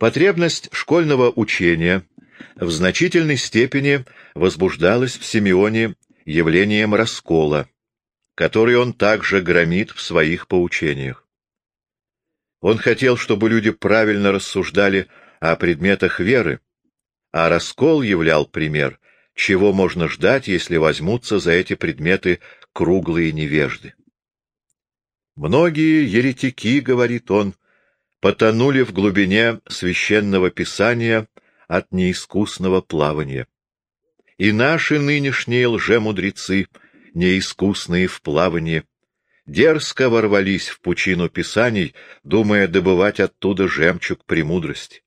Потребность школьного учения в значительной степени возбуждалась в Симеоне явлением раскола, который он также громит в своих поучениях. Он хотел, чтобы люди правильно рассуждали о предметах веры, а раскол являл пример, чего можно ждать, если возьмутся за эти предметы круглые невежды. Многие еретики, говорит он, потонули в глубине священного писания от неискусного плавания. И наши нынешние лжемудрецы, неискусные в плавании, дерзко ворвались в пучину писаний, думая добывать оттуда жемчуг премудрости.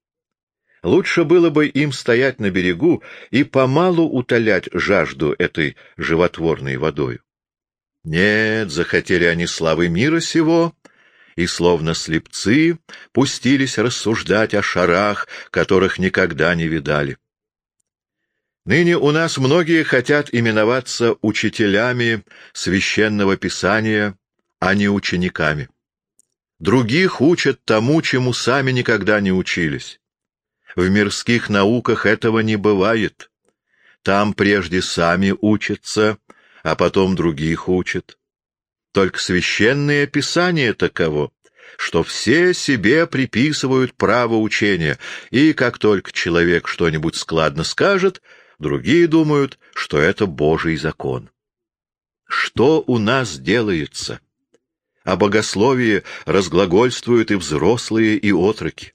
Лучше было бы им стоять на берегу и помалу утолять жажду этой животворной водою. Нет, захотели они славы мира сего, и, словно слепцы, пустились рассуждать о шарах, которых никогда не видали. Ныне у нас многие хотят именоваться учителями священного писания, а не учениками. Других учат тому, чему сами никогда не учились. В мирских науках этого не бывает. Там прежде сами учатся, а потом других учат. Только священное писание таково, что все себе приписывают право учения, и как только человек что-нибудь складно скажет, другие думают, что это Божий закон. Что у нас делается? О богословии разглагольствуют и взрослые, и отроки.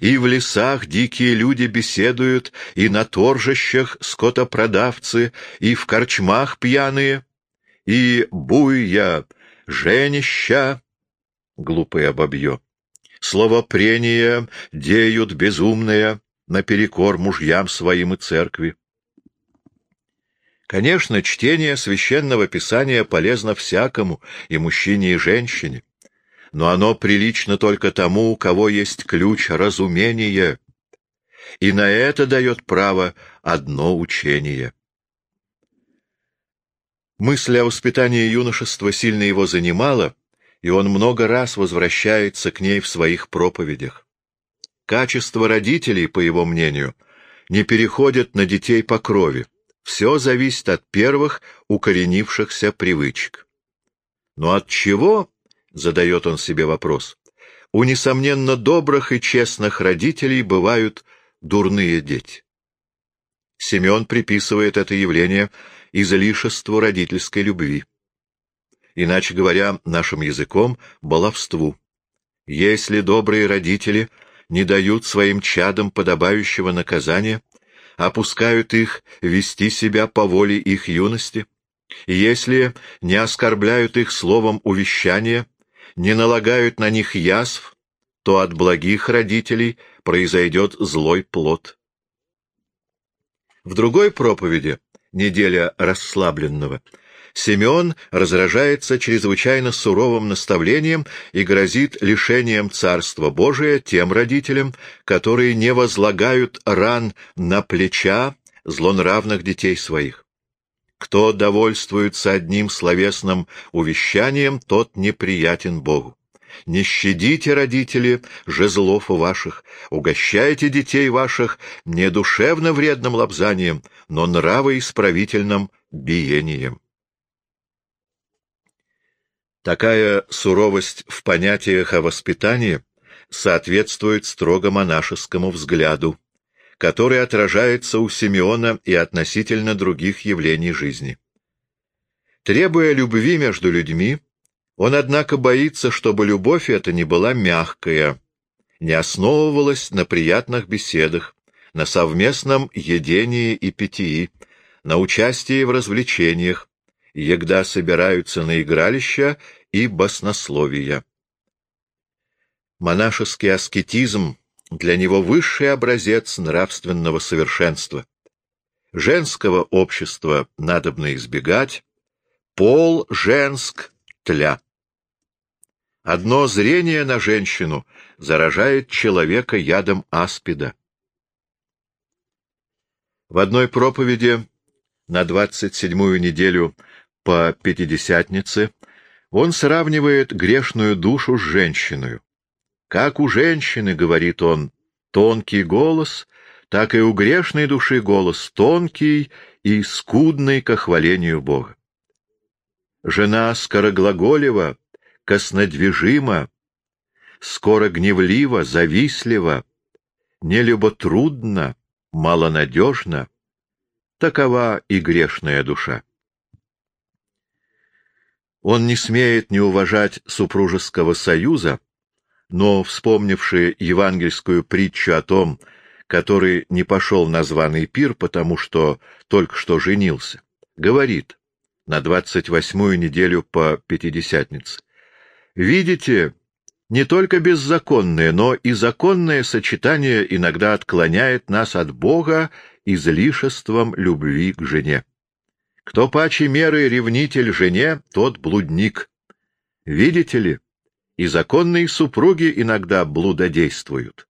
И в лесах дикие люди беседуют, и на торжищах скотопродавцы, и в корчмах пьяные, и буя, женища, глупое бабье, словопрения деют безумные наперекор мужьям своим и церкви. Конечно, чтение священного писания полезно всякому, и мужчине, и женщине но оно прилично только тому, у кого есть ключ разумения, и на это дает право одно учение. Мысль о воспитании юношества сильно его занимала, и он много раз возвращается к ней в своих проповедях. Качество родителей, по его мнению, не переходит на детей по крови. Все зависит от первых укоренившихся привычек. Но от чего — задает он себе вопрос. У, несомненно, добрых и честных родителей бывают дурные дети. Семен приписывает это явление излишеству родительской любви. Иначе говоря, нашим языком — баловству. Если добрые родители не дают своим чадам подобающего наказания, опускают их вести себя по воле их юности, если не оскорбляют их словом увещания, не налагают на них язв, то от благих родителей произойдет злой плод. В другой проповеди, неделя расслабленного, Симеон разражается чрезвычайно суровым наставлением и грозит лишением Царства Божия тем родителям, которые не возлагают ран на плеча злонравных детей своих. Кто довольствуется одним словесным увещанием, тот неприятен Богу. Не щадите, родители, жезлов ваших, угощайте детей ваших не душевно вредным лобзанием, но нравоисправительным биением. Такая суровость в понятиях о воспитании соответствует строго монашескому взгляду который отражается у Симеона и относительно других явлений жизни. Требуя любви между людьми, он, однако, боится, чтобы любовь эта не была мягкая, не основывалась на приятных беседах, на совместном едении и питьи, на участии в развлечениях, егда собираются на игралища и баснословия. Монашеский аскетизм для него высший образец нравственного совершенства. Женского общества надобно избегать, пол женск тля. Одно зрение на женщину заражает человека ядом аспида. В одной проповеди на двадцать седьмую неделю по Пятидесятнице он сравнивает грешную душу с женщиной. Как у женщины, говорит он, тонкий голос, так и у грешной души голос тонкий и скудный ко хвалению Бога. Жена скороглаголева, коснодвижима, скоро гневлива, завистлива, нелюботрудна, малонадежна. Такова и грешная душа. Он не смеет не уважать супружеского союза, но, вспомнивший евангельскую притчу о том, который не пошел на званый пир, потому что только что женился, говорит на двадцать восьмую неделю по Пятидесятнице. «Видите, не только беззаконное, но и законное сочетание иногда отклоняет нас от Бога излишеством любви к жене. Кто паче меры ревнитель жене, тот блудник. Видите ли, и законные супруги иногда блудодействуют.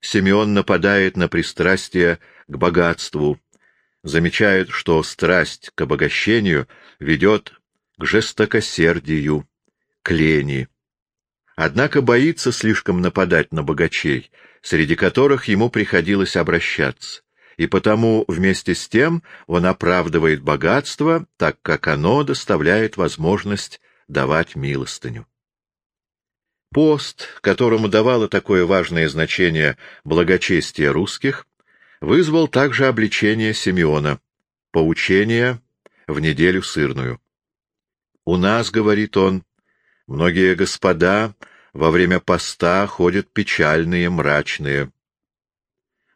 Симеон нападает на пристрастие к богатству, замечает, что страсть к обогащению ведет к жестокосердию, к лени. Однако боится слишком нападать на богачей, среди которых ему приходилось обращаться, и потому вместе с тем он оправдывает богатство, так как оно доставляет возможность давать милостыню. Пост, которому давало такое важное значение благочестие русских, вызвал также обличение Симеона, поучение в неделю сырную. «У нас, — говорит он, — многие господа во время поста ходят печальные, мрачные,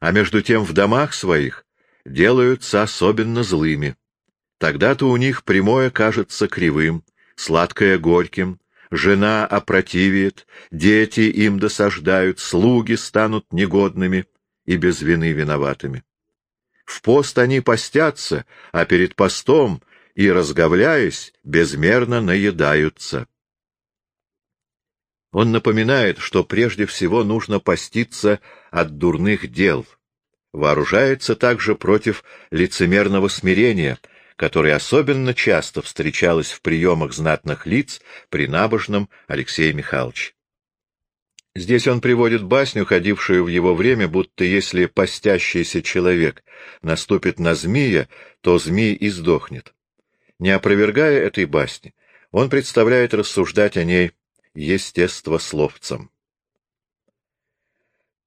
а между тем в домах своих делаются особенно злыми. Тогда-то у них прямое кажется кривым, сладкое горьким, жена опротивит, дети им досаждают, слуги станут негодными и без вины виноватыми. В пост они постятся, а перед постом и, разговляясь, безмерно наедаются. Он напоминает, что прежде всего нужно поститься от дурных дел, вооружается также против лицемерного смирения, которое особенно часто встречалось в приемах знатных лиц при набожном Алексее Михайловиче. Здесь он приводит басню, ходившую в его время, будто если постящийся человек наступит на змея, то змей и сдохнет. Не опровергая этой басни, он представляет рассуждать о ней естествословцам.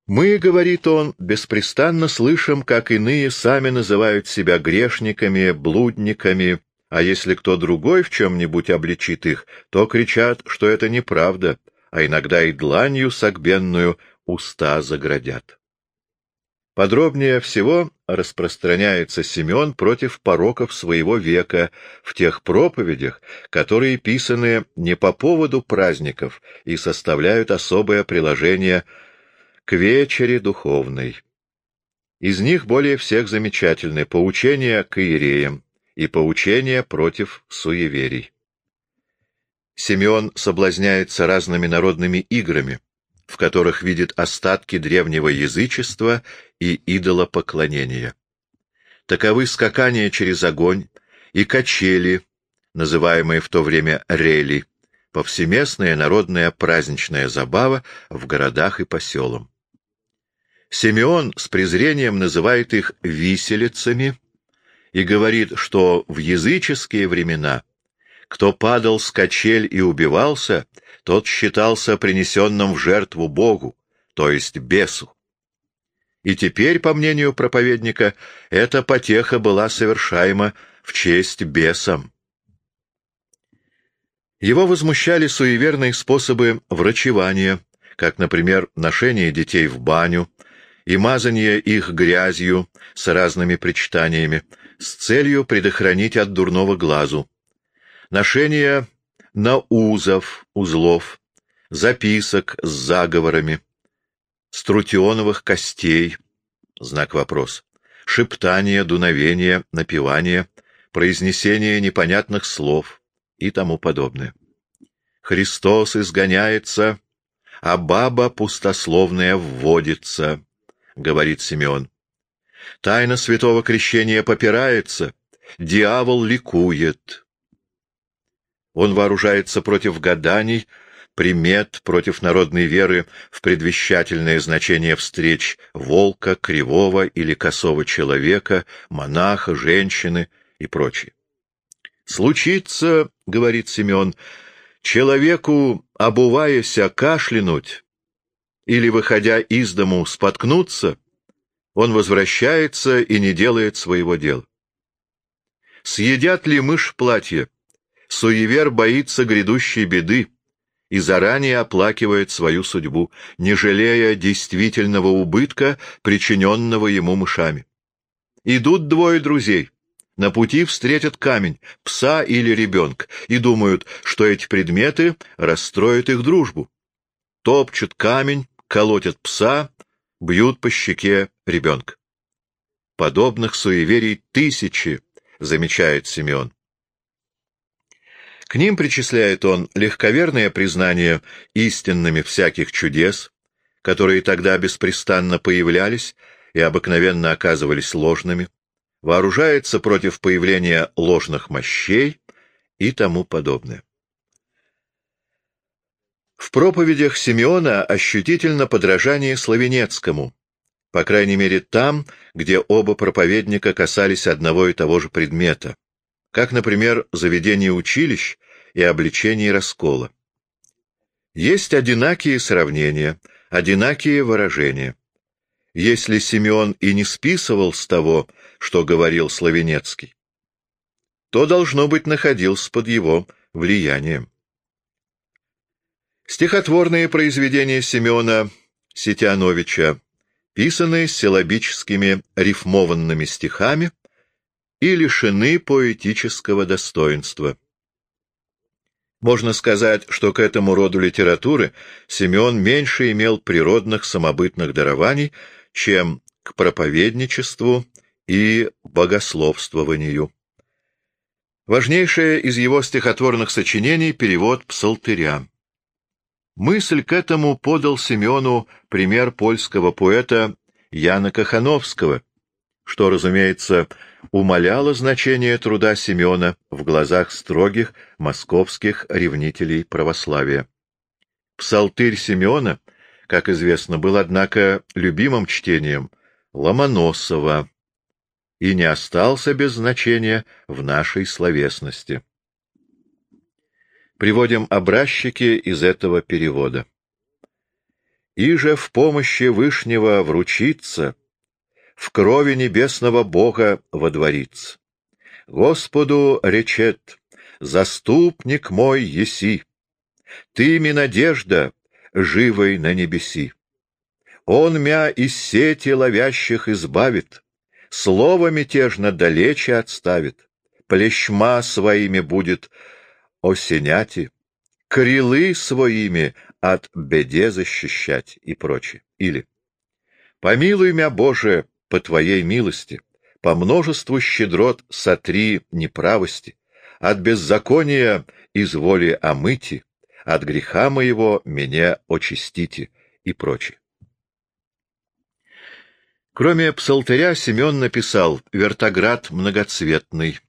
Мы, — говорит он, — беспрестанно слышим, как иные сами называют себя грешниками, блудниками, а если кто другой в чем-нибудь обличит их, то кричат, что это неправда, а иногда и дланью согбенную уста заградят. Подробнее всего распространяется Симеон против пороков своего века в тех проповедях, которые писаны не по поводу праздников и составляют особое приложение к вечере духовной. Из них более всех замечательны поучения к иереям и поучения против суеверий. Симеон соблазняется разными народными играми, в которых видит остатки древнего язычества и идолопоклонения. Таковы скакания через огонь и качели, называемые в то время рели, повсеместная народная праздничная забава в городах и поселам. Симеон с презрением называет их виселицами и говорит, что в языческие времена кто падал с качель и убивался, тот считался принесенным в жертву Богу, то есть бесу. И теперь, по мнению проповедника, эта потеха была совершаема в честь бесам. Его возмущали суеверные способы врачевания, как, например, ношение детей в баню и мазание их грязью с разными причитаниями, с целью предохранить от дурного глазу, ношение наузов, узлов, записок с заговорами, струтионовых костей, знак вопрос, шептание, дуновение, напевание, произнесение непонятных слов и тому подобное. Христос изгоняется, а баба пустословная вводится, говорит Симеон. Тайна святого крещения попирается, дьявол ликует. Он вооружается против гаданий, примет против народной веры в предвещательное значение встреч волка, кривого или косого человека, монаха, женщины и прочее. «Случится, — говорит Семен, — человеку, обуваясь, кашлянуть или, выходя из дому, споткнуться, он возвращается и не делает своего дела. Съедят ли мышь платье? Суевер боится грядущей беды и заранее оплакивает свою судьбу, не жалея действительного убытка, причиненного ему мышами. Идут двое друзей. На пути встретят камень, пса или ребенка, и думают, что эти предметы расстроят их дружбу. Топчут камень, колотят пса, бьют по щеке ребенка. Подобных суеверий тысячи, замечает Симеон. К ним причисляет он легковерное признание истинными всяких чудес, которые тогда беспрестанно появлялись и обыкновенно оказывались ложными, вооружается против появления ложных мощей и тому подобное. В проповедях Симеона ощутительно подражание Славенецкому, по крайней мере там, где оба проповедника касались одного и того же предмета, как, например, заведение училищ и обличение раскола. Есть одинакие сравнения, одинакие выражения. Если Симеон и не списывал с того, что говорил Славенецкий, то, должно быть, находился под его влиянием. Стихотворные произведения Симеона Сетяновича писаны силабическими рифмованными стихами, и лишены поэтического достоинства. Можно сказать, что к этому роду литературы Симеон меньше имел природных самобытных дарований, чем к проповедничеству и богословствованию. Важнейшее из его стихотворных сочинений — перевод псалтыря. Мысль к этому подал Симеону пример польского поэта Яна Кахановского, что, разумеется, умаляло значение труда Симеона в глазах строгих московских ревнителей православия. Псалтырь Симеона, как известно, был, однако, любимым чтением Ломоносова и не остался без значения в нашей словесности. Приводим образчики из этого перевода. «И же в помощи Вышнего вручиться, в крови небесного Бога водворится. Господу речет, заступник мой еси, ты ми надежда, живой на небеси. Он мя из сети ловящих избавит, слово мятежно далече отставит, плещма своими будет осеняти, крилы своими от беде защищать и прочее. Или «Помилуй мя, Боже, по Твоей милости, по множеству щедрот сотри неправости, от беззакония изволи омыти, от греха моего меня очистите» и прочее. Кроме псалтыря Семен написал «Вертоград многоцветный»,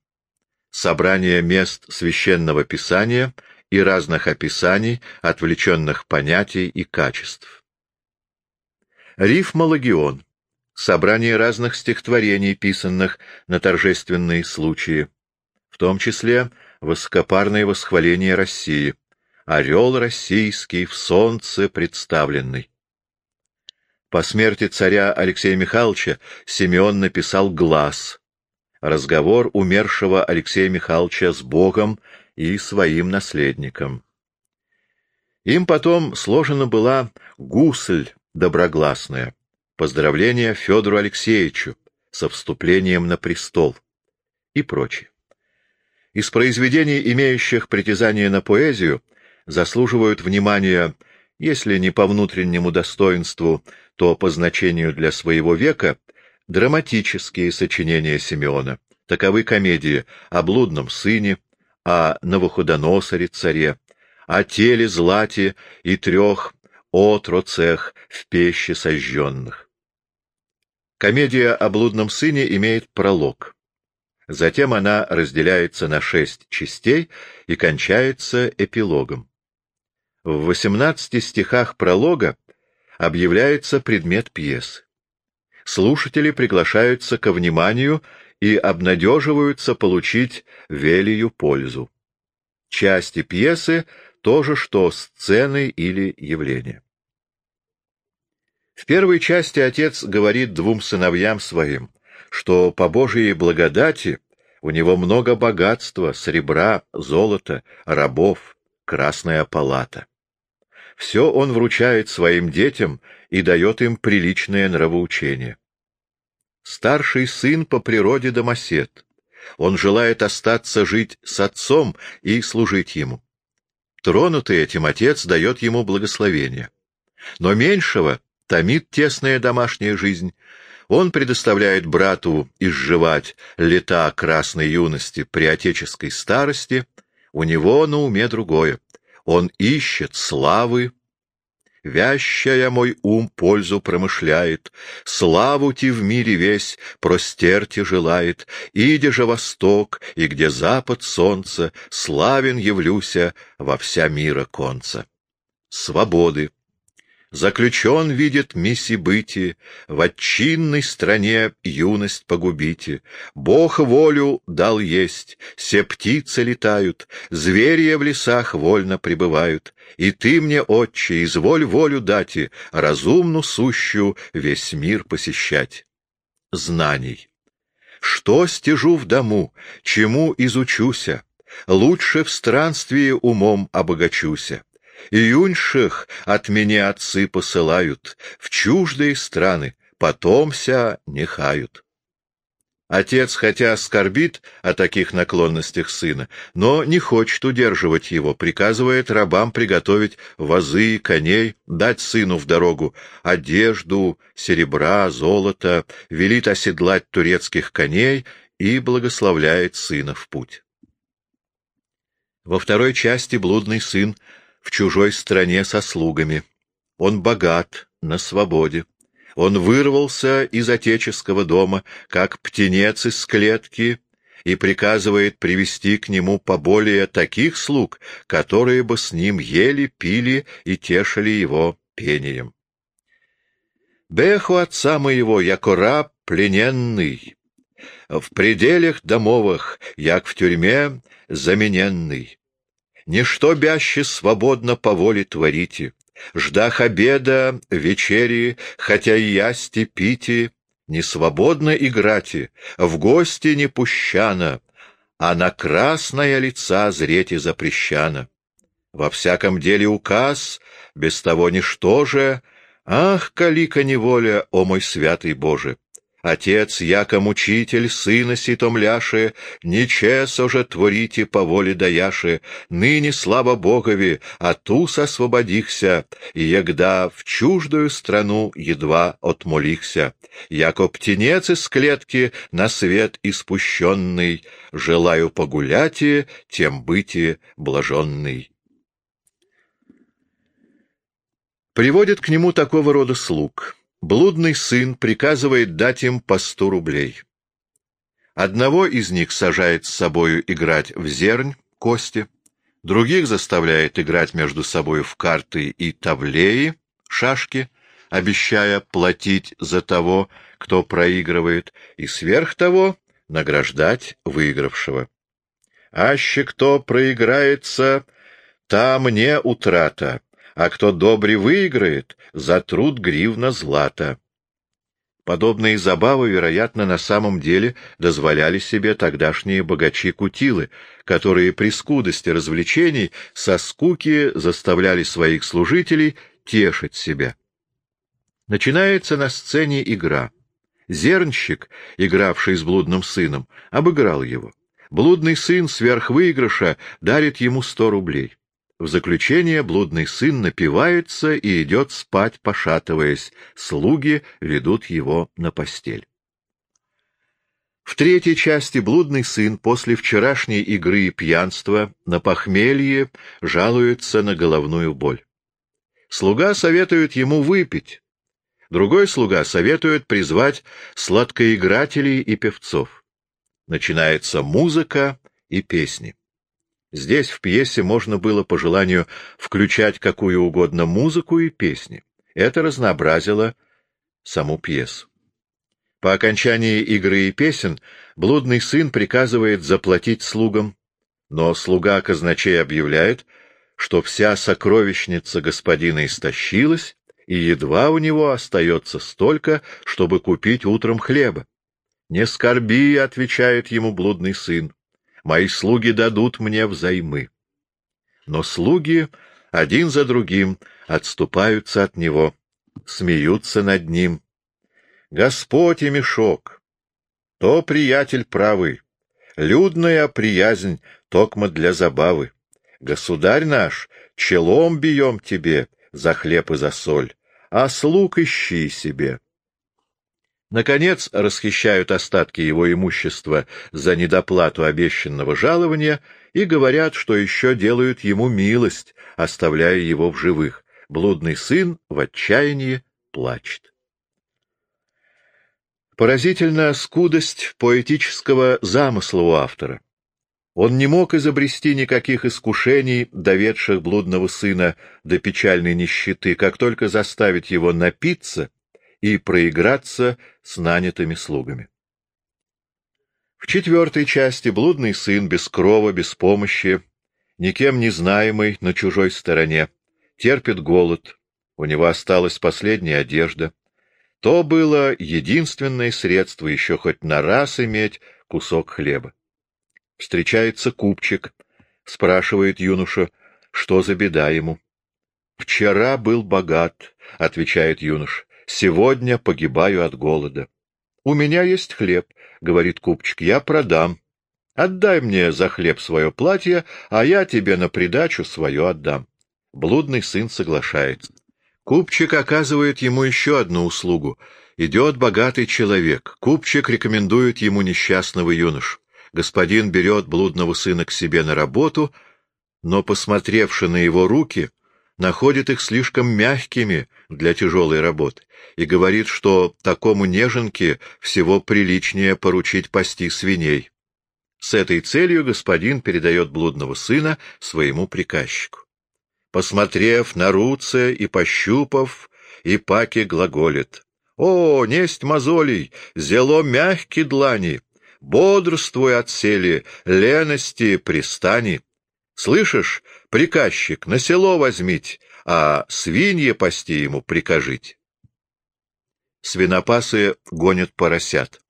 собрание мест священного писания и разных описаний, отвлеченных понятий и качеств. Рифмологион собрание разных стихотворений, писанных на торжественные случаи, в том числе высокопарное восхваление России, орел российский в солнце представленный. По смерти царя Алексея Михайловича Симеон написал «Глаз», разговор умершего Алексея Михайловича с Богом и своим наследником. Им потом сложена была гусль доброгласная, поздравления Федору Алексеевичу со вступлением на престол и прочее. Из произведений, имеющих притязание на поэзию, заслуживают внимания, если не по внутреннему достоинству, то по значению для своего века, драматические сочинения Симеона. Таковы комедии о блудном сыне, о Новоходоносоре-царе, о теле злате и трех отроцех в пеще сожженных. Комедия о блудном сыне имеет пролог. Затем она разделяется на шесть частей и кончается эпилогом. В 18 стихах пролога объявляется предмет пьесы. Слушатели приглашаются ко вниманию и обнадеживаются получить велию пользу. Части пьесы — то же, что сцены или явления. В первой части отец говорит двум сыновьям своим, что по Божьей благодати у него много богатства, серебра, золота, рабов, красная палата. Все он вручает своим детям и дает им приличное нравоучение. Старший сын по природе домосед. Он желает остаться жить с отцом и служить ему. Тронутый этим отец дает ему благословение. Но меньшего томит тесная домашняя жизнь. Он предоставляет брату изживать лета красной юности при отеческой старости. У него на уме другое. Он ищет славы, Вящая мой ум пользу промышляет, Славу ти в мире весь простерти желает, Иде же восток, и где запад солнца, Славен явлюся во вся мира конца. Свободы, Заключен видит мисси быти, В отчинной стране юность погубите. Бог волю дал есть, все птицы летают, Зверья в лесах вольно пребывают. И ты мне, отче, изволь волю дати, Разумну сущу весь мир посещать. Знаний. Что стяжу в дому, чему изучуся, Лучше в странствии умом обогачуся. Июньших от меня отцы посылают, в чуждые страны, потомся не хают. Отец, хотя скорбит о таких наклонностях сына, но не хочет удерживать его, приказывает рабам приготовить вазы, коней, дать сыну в дорогу одежду, серебра, золото, велит оседлать турецких коней и благословляет сына в путь. Во второй части блудный сын в чужой стране со слугами. Он богат, на свободе. Он вырвался из отеческого дома, как птенец из клетки, и приказывает привести к нему поболее таких слуг, которые бы с ним ели, пили и тешили его пением. Беху отца моего, яко раб плененный, в пределах домовых, як в тюрьме замененный. Ничто бяще свободно по воле творите, Ждах обеда, вечери, хотя и ясти пите, Не свободно играти, в гости не пущано, А на красное лица зреть и запрещано. Во всяком деле указ, без того ничто же, Ах, калика неволя, о мой святый Боже! Отец, яко мучитель, сына ситомляше, Нечесо же творите по воле даяше, Ныне, слава Богови, от ус освободихся, И егда в чуждую страну едва отмолихся. Яко птенец из клетки на свет испущенный, Желаю погуляти, тем быти блаженный. Приводит к нему такого рода слуг — Блудный сын приказывает дать им по сто рублей. Одного из них сажает с собою играть в зернь, кости, других заставляет играть между собою в карты и тавлеи, шашки, обещая платить за того, кто проигрывает, и сверх того награждать выигравшего. Аще кто проиграется, та мне утрата, а кто добре выиграет, за труд гривна злата. Подобные забавы, вероятно, на самом деле дозволяли себе тогдашние богачи-кутилы, которые при скудости развлечений со скуки заставляли своих служителей тешить себя. Начинается на сцене игра. Зернщик, игравший с блудным сыном, обыграл его. Блудный сын сверх выигрыша дарит ему сто рублей. В заключение блудный сын напивается и идет спать, пошатываясь. Слуги ведут его на постель. В третьей части блудный сын после вчерашней игры и пьянства на похмелье жалуется на головную боль. Слуга советует ему выпить. Другой слуга советует призвать сладкоигрателей и певцов. Начинается музыка и песни. Здесь в пьесе можно было по желанию включать какую угодно музыку и песни. Это разнообразило саму пьесу. По окончании игры и песен блудный сын приказывает заплатить слугам, но слуга казначей объявляет, что вся сокровищница господина истощилась, и едва у него остается столько, чтобы купить утром хлеба. «Не скорби», — отвечает ему блудный сын, — «мои слуги дадут мне взаймы». Но слуги один за другим отступаются от него, смеются над ним. Господь и мешок, то приятель правый, людная приязнь, токмо для забавы. Государь наш, челом бьем тебе за хлеб и за соль, а слуг ищи себе. Наконец расхищают остатки его имущества за недоплату обещанного жалования и говорят, что еще делают ему милость, оставляя его в живых. Блудный сын в отчаянии плачет. Поразительна скудость поэтического замысла у автора. Он не мог изобрести никаких искушений, доведших блудного сына до печальной нищеты, как только заставить его напиться — и проиграться с нанятыми слугами. В четвертой части блудный сын без крова, без помощи, никем не знаемый на чужой стороне, терпит голод, у него осталась последняя одежда. То было единственное средство еще хоть на раз иметь кусок хлеба. Встречается купчик, спрашивает юноша, что за беда ему. — Вчера был богат, — отвечает юнош, Сегодня погибаю от голода. — У меня есть хлеб, — говорит купчик, — я продам. Отдай мне за хлеб свое платье, а я тебе на придачу свое отдам. Блудный сын соглашается. Купчик оказывает ему еще одну услугу. Идет богатый человек. Купчик рекомендует ему несчастного юношу. Господин берет блудного сына к себе на работу, но, посмотревши на его руки, находит их слишком мягкими для тяжелой работы и говорит, что такому неженке всего приличнее поручить пасти свиней. С этой целью господин передает блудного сына своему приказчику. Посмотрев на руце и пощупав, и паки глаголит. «О, несть мозолей, зело мягкие длани, бодрствуй отсели, лености пристани. Слышишь, приказчик, на село возьмите, а свинье пасти ему прикажите». Свинопасы гонят поросят.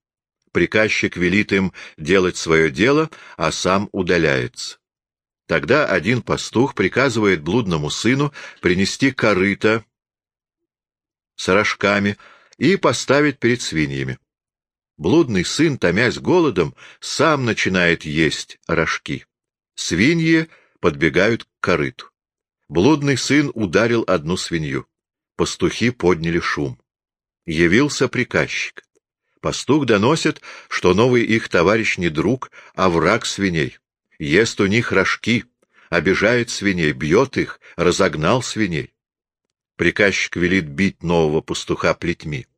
Приказчик велит им делать свое дело, а сам удаляется. Тогда один пастух приказывает блудному сыну принести корыто с рожками и поставить перед свиньями. Блудный сын, томясь голодом, сам начинает есть рожки. Свиньи подбегают к корыту. Блудный сын ударил одну свинью. Пастухи подняли шум. Явился приказчик. Пастух доносит, что новый их товарищ не друг, а враг свиней. Ест у них рожки, обижает свиней, бьет их, разогнал свиней. Приказчик велит бить нового пастуха плетьми.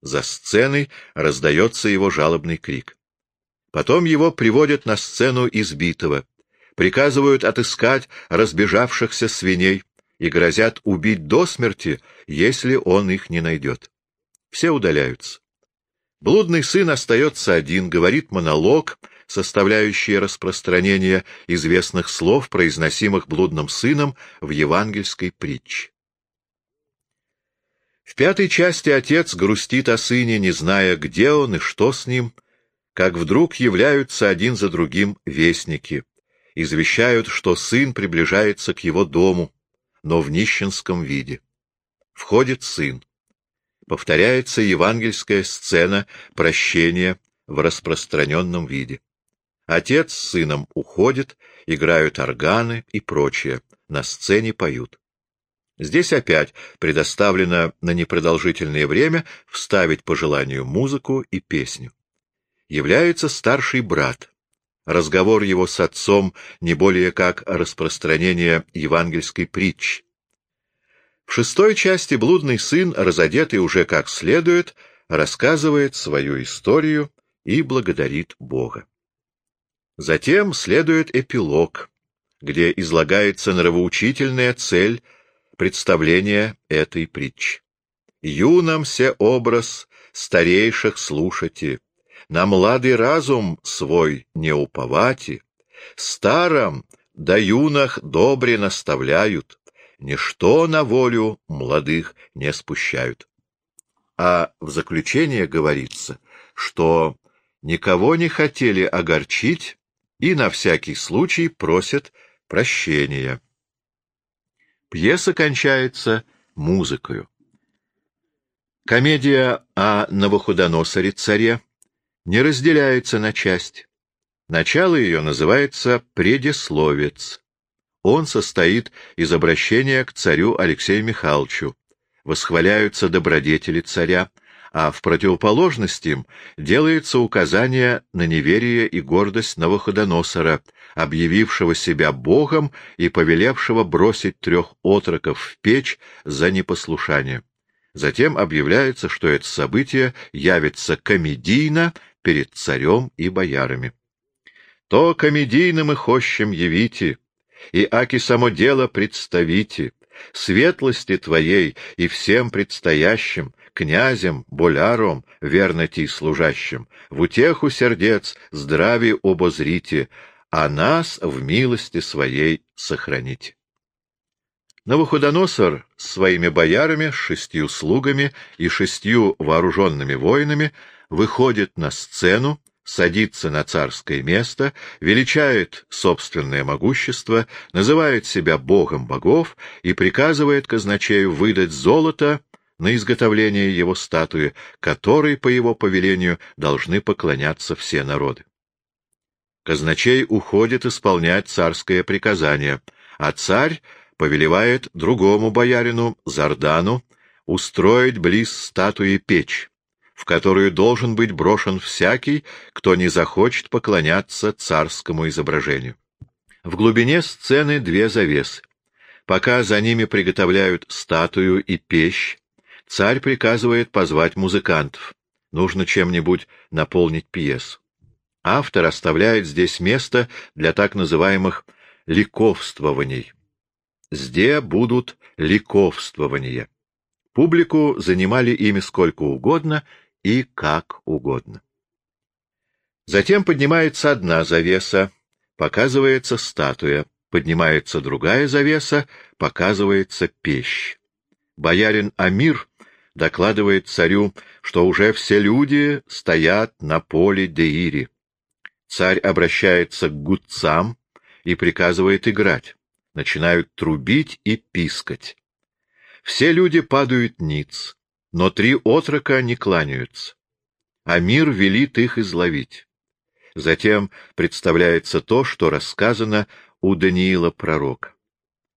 За сценой раздается его жалобный крик. Потом его приводят на сцену избитого, приказывают отыскать разбежавшихся свиней и грозят убить до смерти, если он их не найдет. Все удаляются. Блудный сын остается один, говорит монолог, составляющий распространение известных слов, произносимых блудным сыном в евангельской притче. В пятой части отец грустит о сыне, не зная, где он и что с ним, как вдруг являются один за другим вестники, извещают, что сын приближается к его дому, но в нищенском виде. Входит сын повторяется евангельская сцена прощения в распространенном виде. Отец с сыном уходит, играют органы и прочее, на сцене поют. Здесь опять предоставлено на непродолжительное время вставить по желанию музыку и песню. Является старший брат. Разговор его с отцом не более как распространение евангельской притчи. В шестой части блудный сын, разодетый уже как следует, рассказывает свою историю и благодарит Бога. Затем следует эпилог, где излагается нравоучительная цель представления этой притчи. «Юнам се образ старейших слушати, на младый разум свой не уповати, старом да юнах добре наставляют, ничто на волю молодых не спущают. А в заключение говорится, что никого не хотели огорчить и на всякий случай просят прощения. Пьеса кончается музыкою. Комедия о Навуходоносоре-царе не разделяется на части. Начало ее называется «Предисловец». Он состоит из обращения к царю Алексею Михайловичу. Восхваляются добродетели царя, а в противоположность им делается указание на неверие и гордость Новоходоносора, объявившего себя богом и повелевшего бросить трех отроков в печь за непослушание. Затем объявляется, что это событие явится комедийно перед царем и боярами. «То комедийным и хощем явите, и аки само дело представите, светлости твоей и всем предстоящим, князем, боляром, верно ти служащим, в утеху сердец здравие обозрите, а нас в милости своей сохраните. Навуходоносор с своими боярами, шестью слугами и шестью вооруженными воинами выходит на сцену, садится на царское место, величает собственное могущество, называет себя богом богов и приказывает казначею выдать золото на изготовление его статуи, которой, по его повелению, должны поклоняться все народы. Казначей уходит исполнять царское приказание, а царь повелевает другому боярину, Зардану, устроить близ статуи печь, в которую должен быть брошен всякий, кто не захочет поклоняться царскому изображению. В глубине сцены две завесы. Пока за ними приготовляют статую и печь, царь приказывает позвать музыкантов. Нужно чем-нибудь наполнить пьесу. Автор оставляет здесь место для так называемых ликовствований. Зде будут ликовствования. Публику занимали ими сколько угодно и как угодно. Затем поднимается одна завеса, показывается статуя, поднимается другая завеса, показывается пещь. Боярин Амир докладывает царю, что уже все люди стоят на поле Деири. Царь обращается к гудцам и приказывает играть. Начинают трубить и пискать. Все люди падают ниц, но три отрока не кланяются. А мир велит их изловить. Затем представляется то, что рассказано у Даниила пророка.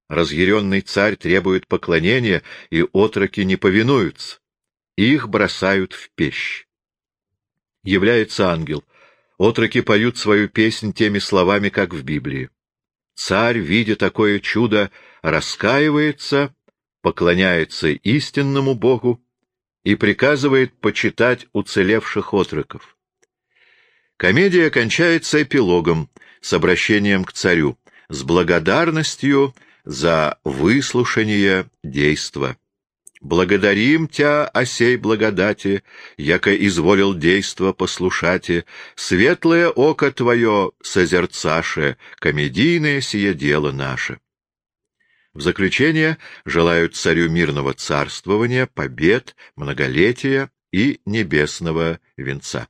Разъяренный царь требует поклонения, и отроки не повинуются. Их бросают в пещь. Является ангел. Отроки поют свою песнь теми словами, как в Библии. Царь, видя такое чудо, раскаивается, поклоняется истинному Богу и приказывает почитать уцелевших отроков. Комедия кончается эпилогом с обращением к царю, с благодарностью за выслушание действа. Благодарим Тя о сей благодати, яко изволил действо послушати, светлое око Твое созерцаше, комедийное сие дело наше. В заключение желают царю мирного царствования, побед, многолетия и небесного венца.